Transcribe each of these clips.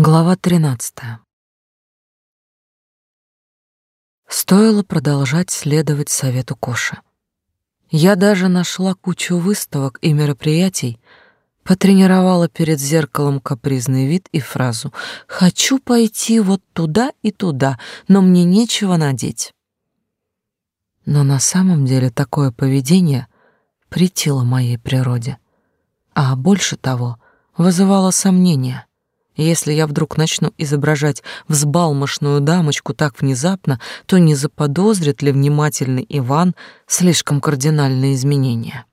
Глава 13. Стоило продолжать следовать совету Коши. Я даже нашла кучу выставок и мероприятий, потренировала перед зеркалом капризный вид и фразу «Хочу пойти вот туда и туда, но мне нечего надеть». Но на самом деле такое поведение претило моей природе, а больше того вызывало сомнения. Если я вдруг начну изображать взбалмошную дамочку так внезапно, то не заподозрит ли внимательный Иван слишком кардинальные изменения?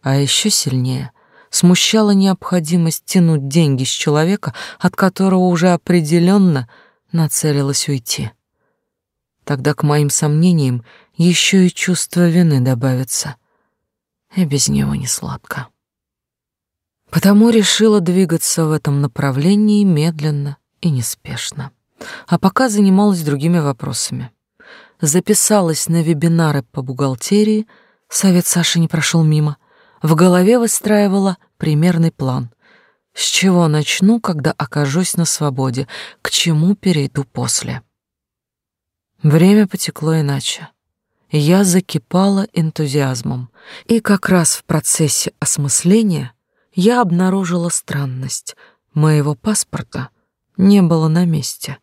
А еще сильнее смущала необходимость тянуть деньги с человека, от которого уже определенно нацелилась уйти. Тогда к моим сомнениям еще и чувство вины добавится, и без него не сладко. Потому решила двигаться в этом направлении медленно и неспешно. А пока занималась другими вопросами. Записалась на вебинары по бухгалтерии, совет Саши не прошел мимо. В голове выстраивала примерный план. С чего начну, когда окажусь на свободе, к чему перейду после. Время потекло иначе. Я закипала энтузиазмом, и как раз в процессе осмысления — я обнаружила странность. Моего паспорта не было на месте.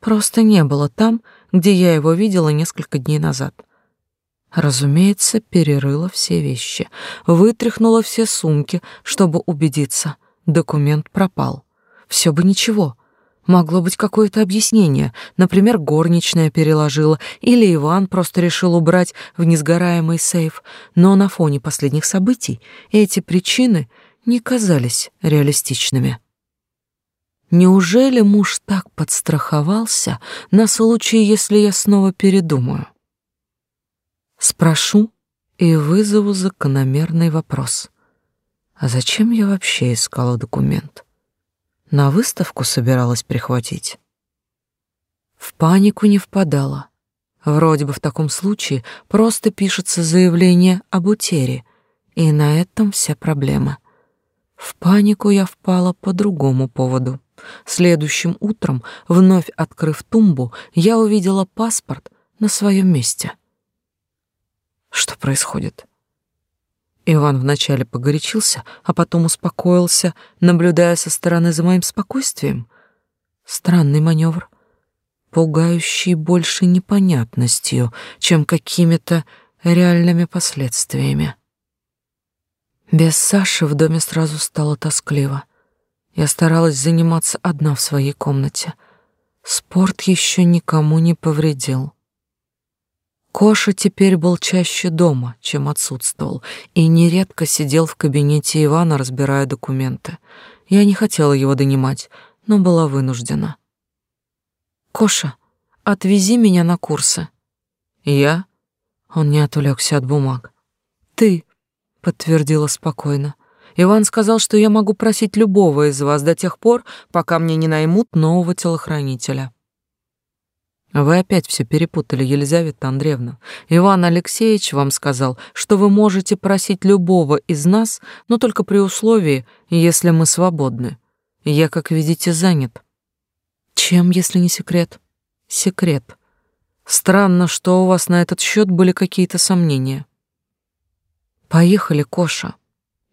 Просто не было там, где я его видела несколько дней назад. Разумеется, перерыла все вещи, вытряхнула все сумки, чтобы убедиться. Документ пропал. Все бы ничего. Могло быть какое-то объяснение. Например, горничная переложила, или Иван просто решил убрать в несгораемый сейф. Но на фоне последних событий эти причины — не казались реалистичными. Неужели муж так подстраховался на случай, если я снова передумаю? Спрошу и вызову закономерный вопрос. А зачем я вообще искала документ? На выставку собиралась прихватить? В панику не впадала. Вроде бы в таком случае просто пишется заявление об утере, и на этом вся проблема. В панику я впала по другому поводу. Следующим утром, вновь открыв тумбу, я увидела паспорт на своем месте. Что происходит? Иван вначале погорячился, а потом успокоился, наблюдая со стороны за моим спокойствием. Странный маневр, пугающий больше непонятностью, чем какими-то реальными последствиями. Без Саши в доме сразу стало тоскливо. Я старалась заниматься одна в своей комнате. Спорт еще никому не повредил. Коша теперь был чаще дома, чем отсутствовал, и нередко сидел в кабинете Ивана, разбирая документы. Я не хотела его донимать, но была вынуждена. «Коша, отвези меня на курсы». «Я?» Он не отвлекся от бумаг. «Ты подтвердила спокойно. Иван сказал, что я могу просить любого из вас до тех пор, пока мне не наймут нового телохранителя. Вы опять все перепутали, Елизавета Андреевна. Иван Алексеевич вам сказал, что вы можете просить любого из нас, но только при условии, если мы свободны. Я, как видите, занят. Чем, если не секрет? Секрет. Странно, что у вас на этот счет были какие-то сомнения. Поехали, Коша.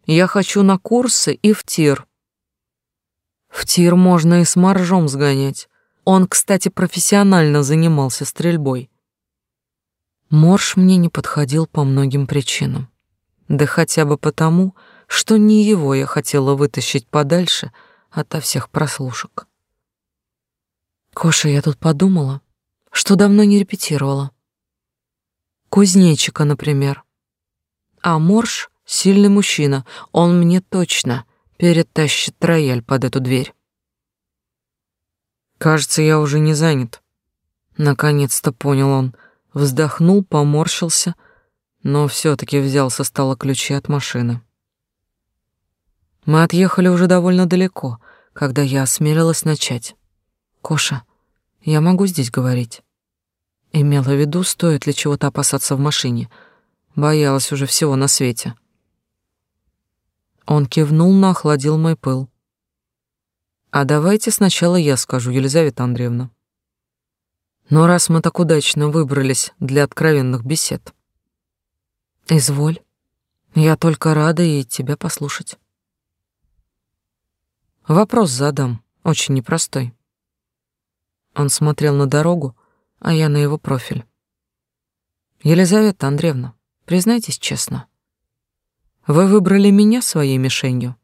Я хочу на курсы и в тир. В тир можно и с моржом сгонять. Он, кстати, профессионально занимался стрельбой. Морж мне не подходил по многим причинам. Да хотя бы потому, что не его я хотела вытащить подальше ото всех прослушек. Коша, я тут подумала, что давно не репетировала. Кузнечика, например. А Морж — сильный мужчина, он мне точно перетащит рояль под эту дверь. Кажется, я уже не занят. Наконец-то понял он, вздохнул, поморщился, но все таки взял со стола ключи от машины. Мы отъехали уже довольно далеко, когда я осмелилась начать. «Коша, я могу здесь говорить?» Имела в виду, стоит ли чего-то опасаться в машине — Боялась уже всего на свете. Он кивнул, но охладил мой пыл. А давайте сначала я скажу, Елизавета Андреевна. Но раз мы так удачно выбрались для откровенных бесед. Изволь. Я только рада и тебя послушать. Вопрос задам, очень непростой. Он смотрел на дорогу, а я на его профиль. Елизавета Андреевна, признайтесь честно, вы выбрали меня своей мишенью?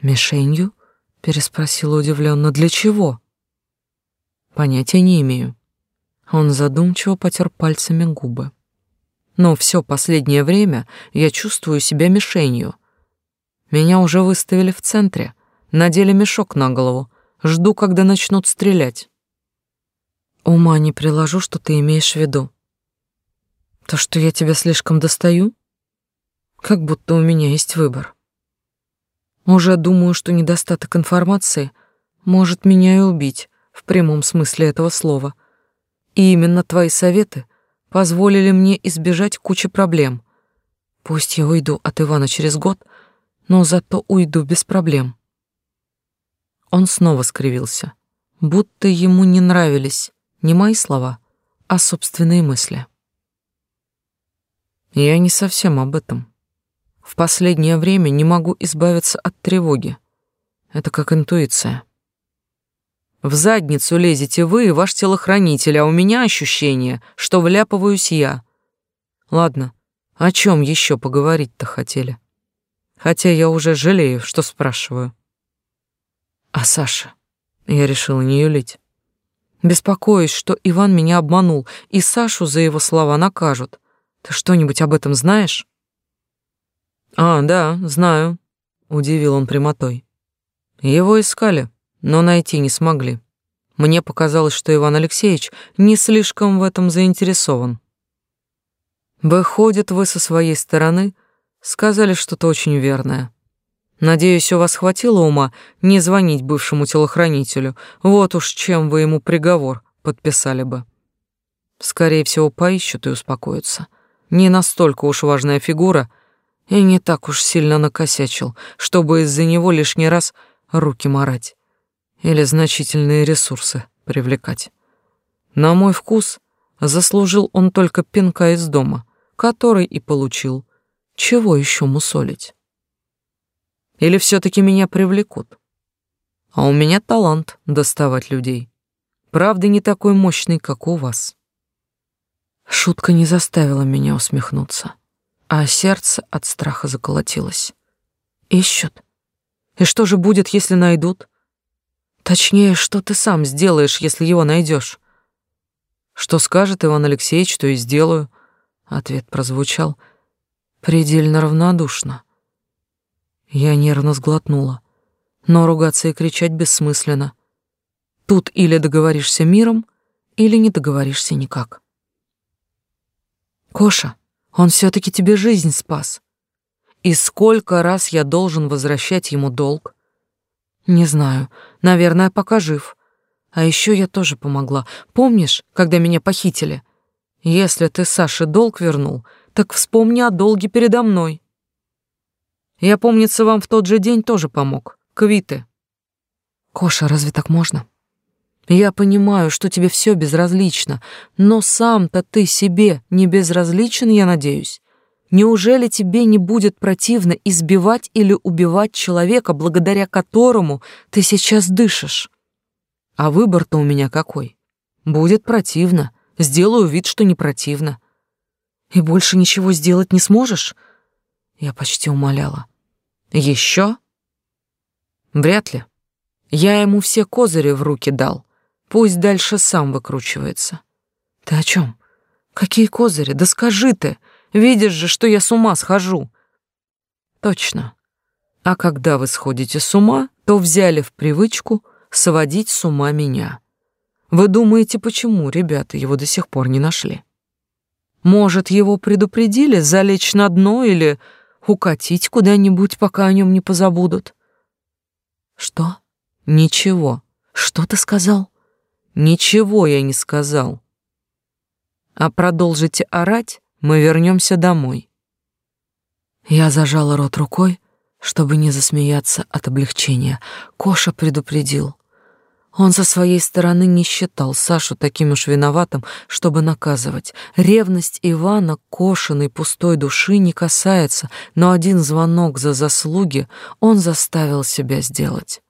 Мишенью? Переспросила удивленно. Для чего? Понятия не имею. Он задумчиво потер пальцами губы. Но все последнее время я чувствую себя мишенью. Меня уже выставили в центре, надели мешок на голову, жду, когда начнут стрелять. Ума не приложу, что ты имеешь в виду. То, что я тебя слишком достаю? Как будто у меня есть выбор. Уже думаю, что недостаток информации может меня и убить в прямом смысле этого слова. И именно твои советы позволили мне избежать кучи проблем. Пусть я уйду от Ивана через год, но зато уйду без проблем. Он снова скривился, будто ему не нравились не мои слова, а собственные мысли. Я не совсем об этом. В последнее время не могу избавиться от тревоги. Это как интуиция. В задницу лезете вы и ваш телохранитель, а у меня ощущение, что вляпываюсь я. Ладно, о чем еще поговорить-то хотели? Хотя я уже жалею, что спрашиваю. А Саша? Я решила не юлить. Беспокоюсь, что Иван меня обманул, и Сашу за его слова накажут. Ты что-нибудь об этом знаешь? «А, да, знаю», — удивил он прямотой. «Его искали, но найти не смогли. Мне показалось, что Иван Алексеевич не слишком в этом заинтересован. Выходит, вы со своей стороны сказали что-то очень верное. Надеюсь, у вас хватило ума не звонить бывшему телохранителю, вот уж чем вы ему приговор подписали бы. Скорее всего, поищут и успокоятся. Не настолько уж важная фигура — и не так уж сильно накосячил, чтобы из-за него лишний раз руки марать или значительные ресурсы привлекать. На мой вкус, заслужил он только пинка из дома, который и получил. Чего еще мусолить? Или все таки меня привлекут? А у меня талант доставать людей. Правда, не такой мощный, как у вас. Шутка не заставила меня усмехнуться а сердце от страха заколотилось. Ищут. И что же будет, если найдут? Точнее, что ты сам сделаешь, если его найдешь? Что скажет Иван Алексеевич, то и сделаю. Ответ прозвучал предельно равнодушно. Я нервно сглотнула, но ругаться и кричать бессмысленно. Тут или договоришься миром, или не договоришься никак. Коша, он все-таки тебе жизнь спас. И сколько раз я должен возвращать ему долг? Не знаю, наверное, пока жив. А еще я тоже помогла. Помнишь, когда меня похитили? Если ты Саше долг вернул, так вспомни о долге передо мной. Я, помнится, вам в тот же день тоже помог. Квиты. Коша, разве так можно? Я понимаю, что тебе все безразлично, но сам-то ты себе не безразличен, я надеюсь. Неужели тебе не будет противно избивать или убивать человека, благодаря которому ты сейчас дышишь? А выбор-то у меня какой? Будет противно. Сделаю вид, что не противно. И больше ничего сделать не сможешь? Я почти умоляла. Еще? Вряд ли. Я ему все козыри в руки дал. Пусть дальше сам выкручивается. Ты о чем? Какие козыри? Да скажи ты. Видишь же, что я с ума схожу. Точно. А когда вы сходите с ума, то взяли в привычку сводить с ума меня. Вы думаете, почему ребята его до сих пор не нашли? Может, его предупредили залечь на дно или укатить куда-нибудь, пока о нем не позабудут? Что? Ничего. Что ты сказал? Ничего я не сказал. А продолжите орать, мы вернемся домой. Я зажала рот рукой, Чтобы не засмеяться от облегчения, Коша предупредил. Он со своей стороны не считал Сашу таким уж виноватым, чтобы наказывать. Ревность Ивана Кошиной пустой души не касается, но один звонок за заслуги он заставил себя сделать.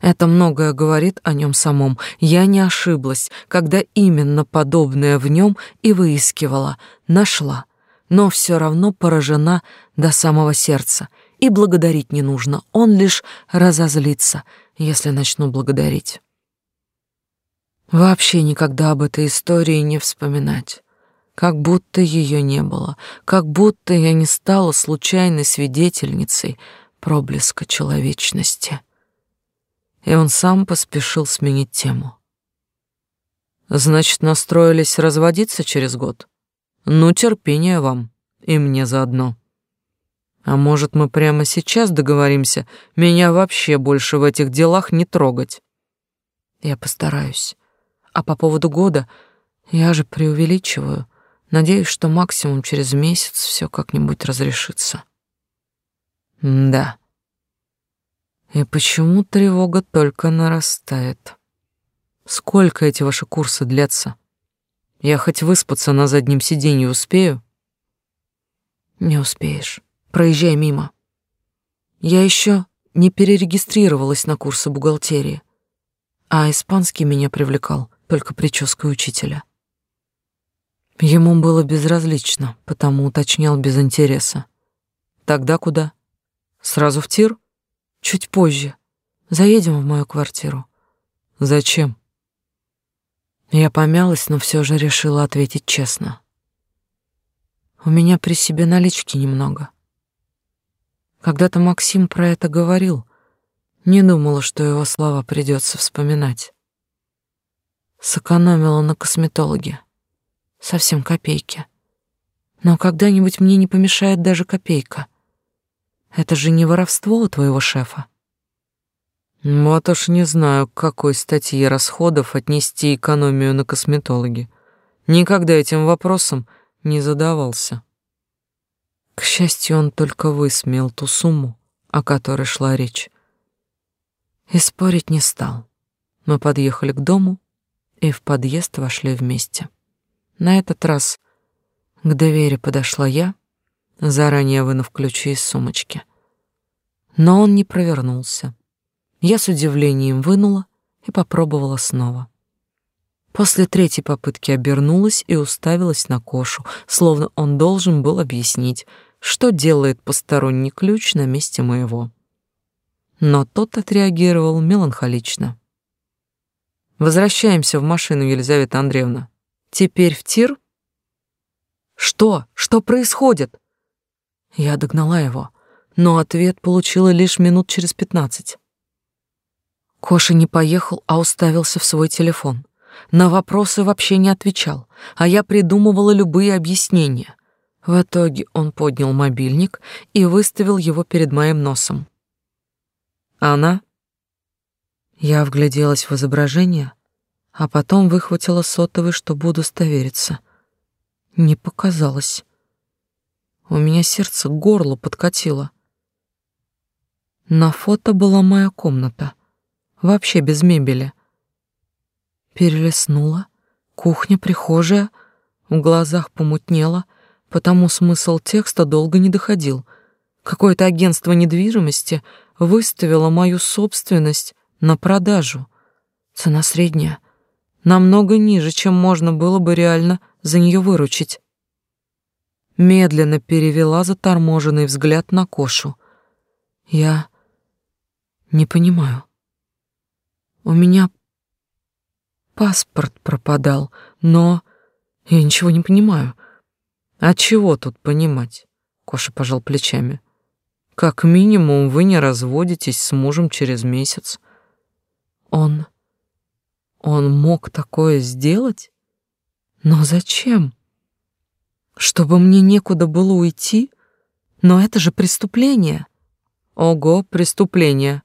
Это многое говорит о нем самом. Я не ошиблась, когда именно подобное в нем и выискивала, нашла, но все равно поражена до самого сердца. И благодарить не нужно, он лишь разозлится, если начну благодарить. Вообще никогда об этой истории не вспоминать. Как будто ее не было, как будто я не стала случайной свидетельницей проблеска человечности и он сам поспешил сменить тему. Значит, настроились разводиться через год? Ну, терпения вам, и мне заодно. А может, мы прямо сейчас договоримся меня вообще больше в этих делах не трогать? Я постараюсь. А по поводу года я же преувеличиваю. Надеюсь, что максимум через месяц все как-нибудь разрешится. Да. И почему тревога только нарастает? Сколько эти ваши курсы длятся? Я хоть выспаться на заднем сиденье успею? Не успеешь. Проезжай мимо. Я еще не перерегистрировалась на курсы бухгалтерии, а испанский меня привлекал только прической учителя. Ему было безразлично, потому уточнял без интереса. Тогда куда? Сразу в тир? Чуть позже. Заедем в мою квартиру. Зачем? Я помялась, но все же решила ответить честно. У меня при себе налички немного. Когда-то Максим про это говорил. Не думала, что его слова придется вспоминать. Сэкономила на косметологе. Совсем копейки. Но когда-нибудь мне не помешает даже копейка — это же не воровство у твоего шефа. Вот уж не знаю, к какой статье расходов отнести экономию на косметологи. Никогда этим вопросом не задавался. К счастью, он только высмеял ту сумму, о которой шла речь. И спорить не стал. Мы подъехали к дому и в подъезд вошли вместе. На этот раз к двери подошла я, заранее вынув ключи из сумочки. Но он не провернулся. Я с удивлением вынула и попробовала снова. После третьей попытки обернулась и уставилась на Кошу, словно он должен был объяснить, что делает посторонний ключ на месте моего. Но тот отреагировал меланхолично. Возвращаемся в машину, Елизавета Андреевна. Теперь в тир? Что? Что происходит? Я догнала его, но ответ получила лишь минут через пятнадцать. Коша не поехал, а уставился в свой телефон. На вопросы вообще не отвечал, а я придумывала любые объяснения. В итоге он поднял мобильник и выставил его перед моим носом. Она? Я вгляделась в изображение, а потом выхватила сотовый, чтобы удостовериться. Не показалось. У меня сердце к горлу подкатило. На фото была моя комната, вообще без мебели. Перелеснула, кухня, прихожая, в глазах помутнело, потому смысл текста долго не доходил. Какое-то агентство недвижимости выставило мою собственность на продажу. Цена средняя, намного ниже, чем можно было бы реально за нее выручить медленно перевела заторможенный взгляд на Кошу. Я не понимаю. У меня паспорт пропадал, но я ничего не понимаю. А чего тут понимать? Коша пожал плечами. Как минимум вы не разводитесь с мужем через месяц. Он он мог такое сделать? Но зачем? Чтобы мне некуда было уйти? Но это же преступление. Ого, преступление.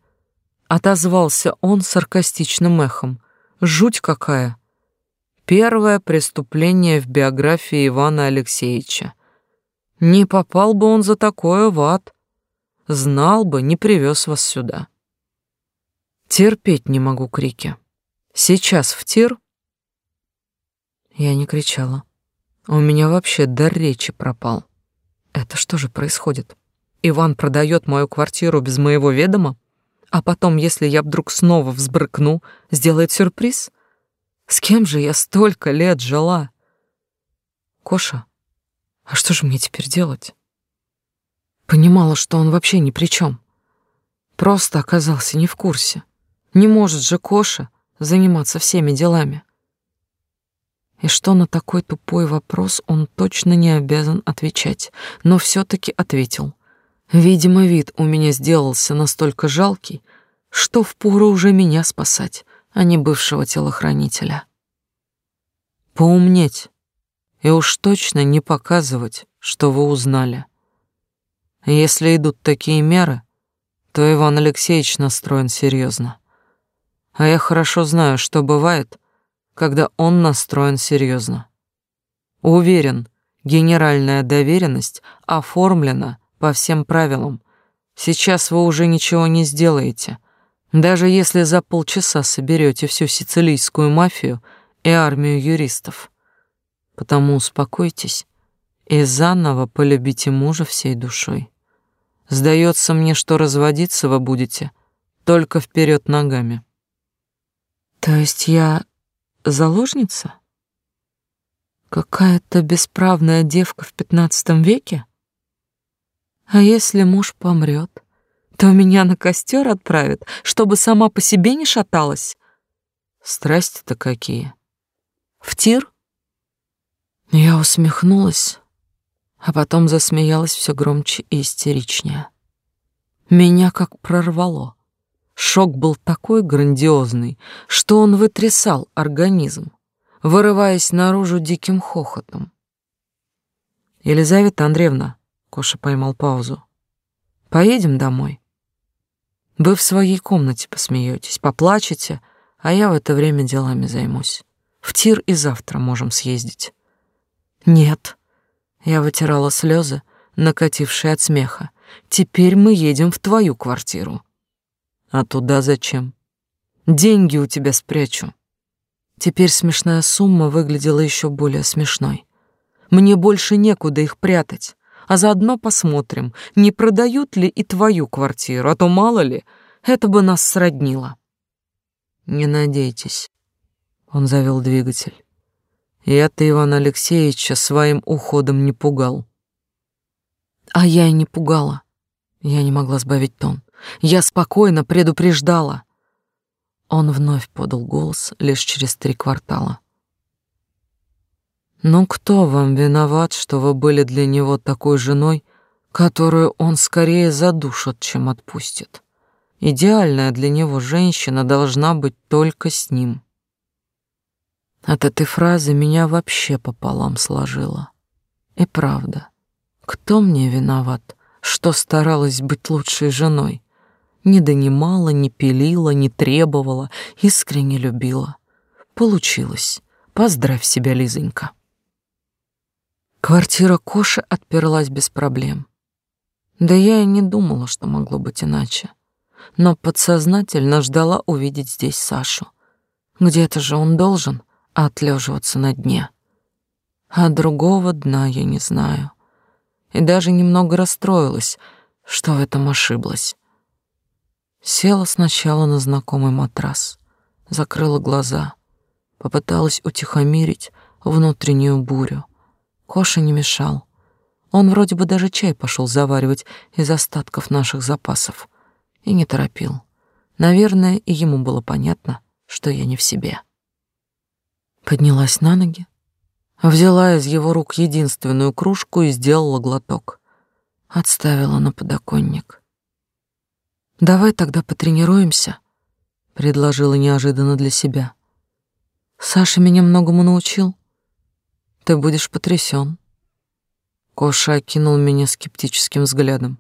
Отозвался он саркастичным эхом. Жуть какая. Первое преступление в биографии Ивана Алексеевича. Не попал бы он за такое в ад. Знал бы, не привез вас сюда. Терпеть не могу крики. Сейчас в тир. Я не кричала. У меня вообще дар речи пропал. Это что же происходит? Иван продает мою квартиру без моего ведома, а потом, если я вдруг снова взбрыкну, сделает сюрприз? С кем же я столько лет жила? Коша, а что же мне теперь делать? Понимала, что он вообще ни при чем. Просто оказался не в курсе. Не может же Коша заниматься всеми делами. И что на такой тупой вопрос он точно не обязан отвечать, но все таки ответил. Видимо, вид у меня сделался настолько жалкий, что впору уже меня спасать, а не бывшего телохранителя. Поумнеть и уж точно не показывать, что вы узнали. Если идут такие меры, то Иван Алексеевич настроен серьезно. А я хорошо знаю, что бывает, когда он настроен серьезно. Уверен, генеральная доверенность оформлена по всем правилам. Сейчас вы уже ничего не сделаете. Даже если за полчаса соберете всю сицилийскую мафию и армию юристов. Потому успокойтесь и заново полюбите мужа всей душой. Сдается мне, что разводиться вы будете только вперед ногами. То есть я заложница? Какая-то бесправная девка в пятнадцатом веке? А если муж помрет, то меня на костер отправят, чтобы сама по себе не шаталась? Страсти-то какие? В тир? Я усмехнулась, а потом засмеялась все громче и истеричнее. Меня как прорвало. Шок был такой грандиозный, что он вытрясал организм, вырываясь наружу диким хохотом. «Елизавета Андреевна», — Коша поймал паузу, — «поедем домой. Вы в своей комнате посмеетесь, поплачете, а я в это время делами займусь. В тир и завтра можем съездить». «Нет», я вытирала слезы, накатившие от смеха. Теперь мы едем в твою квартиру. А туда зачем? Деньги у тебя спрячу. Теперь смешная сумма выглядела еще более смешной. Мне больше некуда их прятать, а заодно посмотрим, не продают ли и твою квартиру, а то мало ли, это бы нас сроднило. Не надейтесь. Он завел двигатель. Я-то Ивана Алексеевича своим уходом не пугал. А я и не пугала. Я не могла сбавить тон. Я спокойно предупреждала. Он вновь подал голос лишь через три квартала. «Ну кто вам виноват, что вы были для него такой женой, которую он скорее задушит, чем отпустит? Идеальная для него женщина должна быть только с ним». От этой фразы меня вообще пополам сложило. И правда, кто мне виноват, что старалась быть лучшей женой? Не донимала, не пилила, не требовала, искренне любила. Получилось. Поздравь себя, Лизонька. Квартира Коши отперлась без проблем. Да я и не думала, что могло быть иначе. Но подсознательно ждала увидеть здесь Сашу. Где-то же он должен — отлеживаться на дне. А другого дна я не знаю. И даже немного расстроилась, что в этом ошиблась. Села сначала на знакомый матрас, закрыла глаза, попыталась утихомирить внутреннюю бурю. Коша не мешал. Он вроде бы даже чай пошел заваривать из остатков наших запасов и не торопил. Наверное, и ему было понятно, что я не в себе. Поднялась на ноги, взяла из его рук единственную кружку и сделала глоток. Отставила на подоконник. «Давай тогда потренируемся», — предложила неожиданно для себя. «Саша меня многому научил. Ты будешь потрясен. Коша окинул меня скептическим взглядом.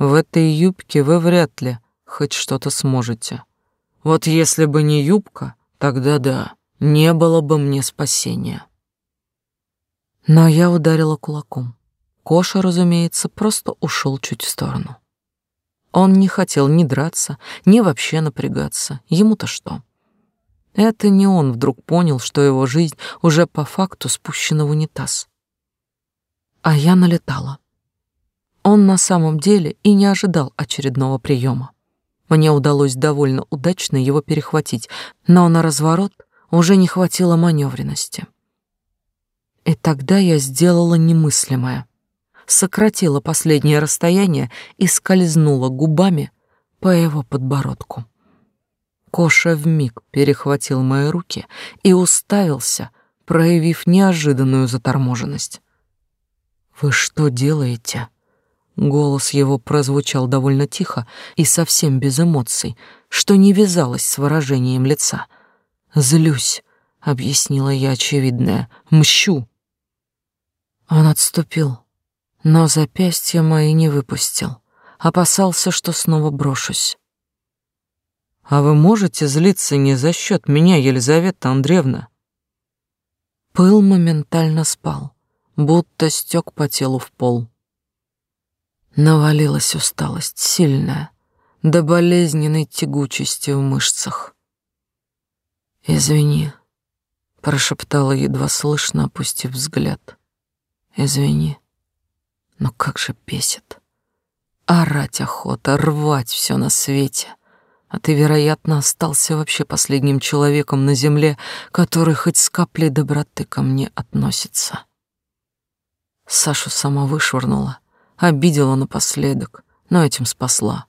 «В этой юбке вы вряд ли хоть что-то сможете. Вот если бы не юбка, тогда да» не было бы мне спасения. Но я ударила кулаком. Коша, разумеется, просто ушел чуть в сторону. Он не хотел ни драться, ни вообще напрягаться. Ему-то что? Это не он вдруг понял, что его жизнь уже по факту спущена в унитаз. А я налетала. Он на самом деле и не ожидал очередного приема. Мне удалось довольно удачно его перехватить, но на разворот уже не хватило маневренности. И тогда я сделала немыслимое. Сократила последнее расстояние и скользнула губами по его подбородку. Коша вмиг перехватил мои руки и уставился, проявив неожиданную заторможенность. «Вы что делаете?» Голос его прозвучал довольно тихо и совсем без эмоций, что не вязалось с выражением лица. «Злюсь», — объяснила я очевидное, — «мщу». Он отступил, но запястья мои не выпустил, опасался, что снова брошусь. «А вы можете злиться не за счет меня, Елизавета Андреевна?» Пыл моментально спал, будто стек по телу в пол. Навалилась усталость, сильная, до болезненной тягучести в мышцах. «Извини», — прошептала едва слышно, опустив взгляд. «Извини, но как же бесит. Орать охота, рвать все на свете. А ты, вероятно, остался вообще последним человеком на земле, который хоть с каплей доброты ко мне относится». Сашу сама вышвырнула, Обидела напоследок, но этим спасла.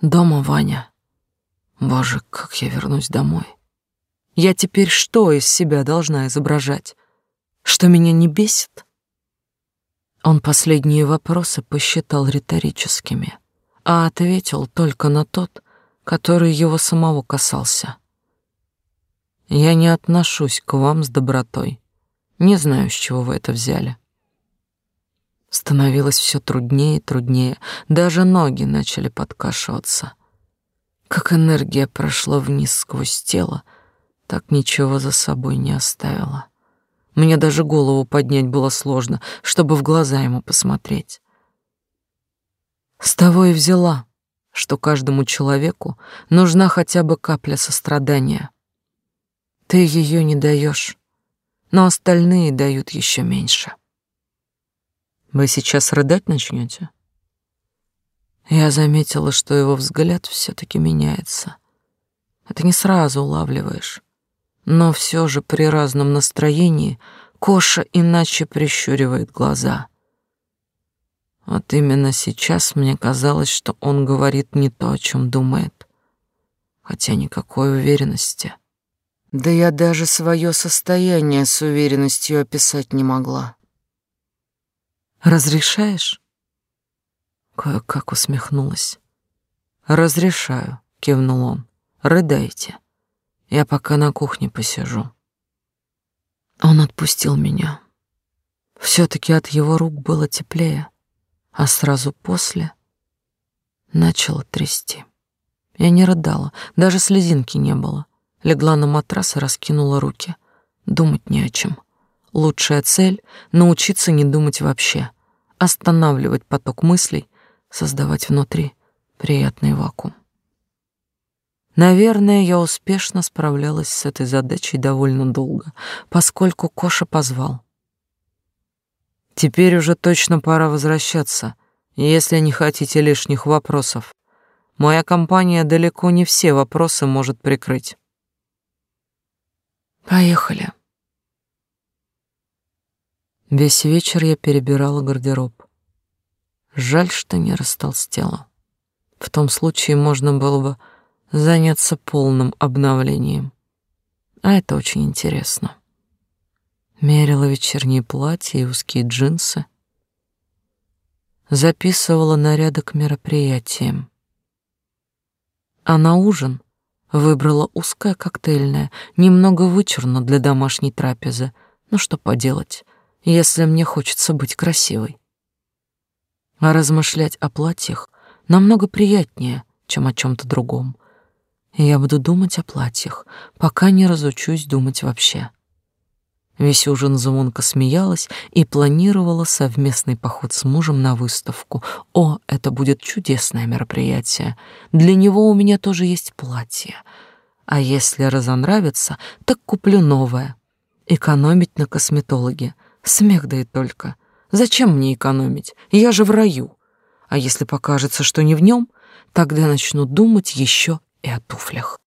Дома Ваня. Боже, как я вернусь домой. Я теперь что из себя должна изображать? Что меня не бесит? Он последние вопросы посчитал риторическими, а ответил только на тот, который его самого касался. Я не отношусь к вам с добротой. Не знаю, с чего вы это взяли. Становилось все труднее и труднее, даже ноги начали подкашиваться. Как энергия прошла вниз сквозь тело, так ничего за собой не оставила. Мне даже голову поднять было сложно, чтобы в глаза ему посмотреть. С того и взяла, что каждому человеку нужна хотя бы капля сострадания. Ты ее не даешь, но остальные дают еще меньше. Вы сейчас рыдать начнете? Я заметила, что его взгляд все-таки меняется. Это не сразу улавливаешь. Но все же при разном настроении Коша иначе прищуривает глаза. Вот именно сейчас мне казалось, что он говорит не то, о чем думает. Хотя никакой уверенности. Да я даже свое состояние с уверенностью описать не могла. Разрешаешь? Кое-как усмехнулась. Разрешаю, кивнул он. Рыдайте. Я пока на кухне посижу. Он отпустил меня. Все-таки от его рук было теплее, а сразу после начало трясти. Я не рыдала, даже слезинки не было. Легла на матрас и раскинула руки. Думать не о чем. Лучшая цель — научиться не думать вообще, останавливать поток мыслей, создавать внутри приятный вакуум. Наверное, я успешно справлялась с этой задачей довольно долго, поскольку Коша позвал. Теперь уже точно пора возвращаться, если не хотите лишних вопросов. Моя компания далеко не все вопросы может прикрыть. Поехали. Весь вечер я перебирала гардероб. Жаль, что не растолстела. В том случае можно было бы заняться полным обновлением. А это очень интересно. Мерила вечерние платья и узкие джинсы. Записывала наряды к мероприятиям. А на ужин выбрала узкое коктейльное, немного вычурно для домашней трапезы. Ну что поделать, если мне хочется быть красивой. А размышлять о платьях намного приятнее, чем о чем то другом. Я буду думать о платьях, пока не разучусь думать вообще. Весь ужин Зумонка смеялась и планировала совместный поход с мужем на выставку. О, это будет чудесное мероприятие. Для него у меня тоже есть платье. А если разонравится, так куплю новое. Экономить на косметологе. Смех да и только. Зачем мне экономить? Я же в раю. А если покажется, что не в нем, тогда начну думать еще и о туфлях.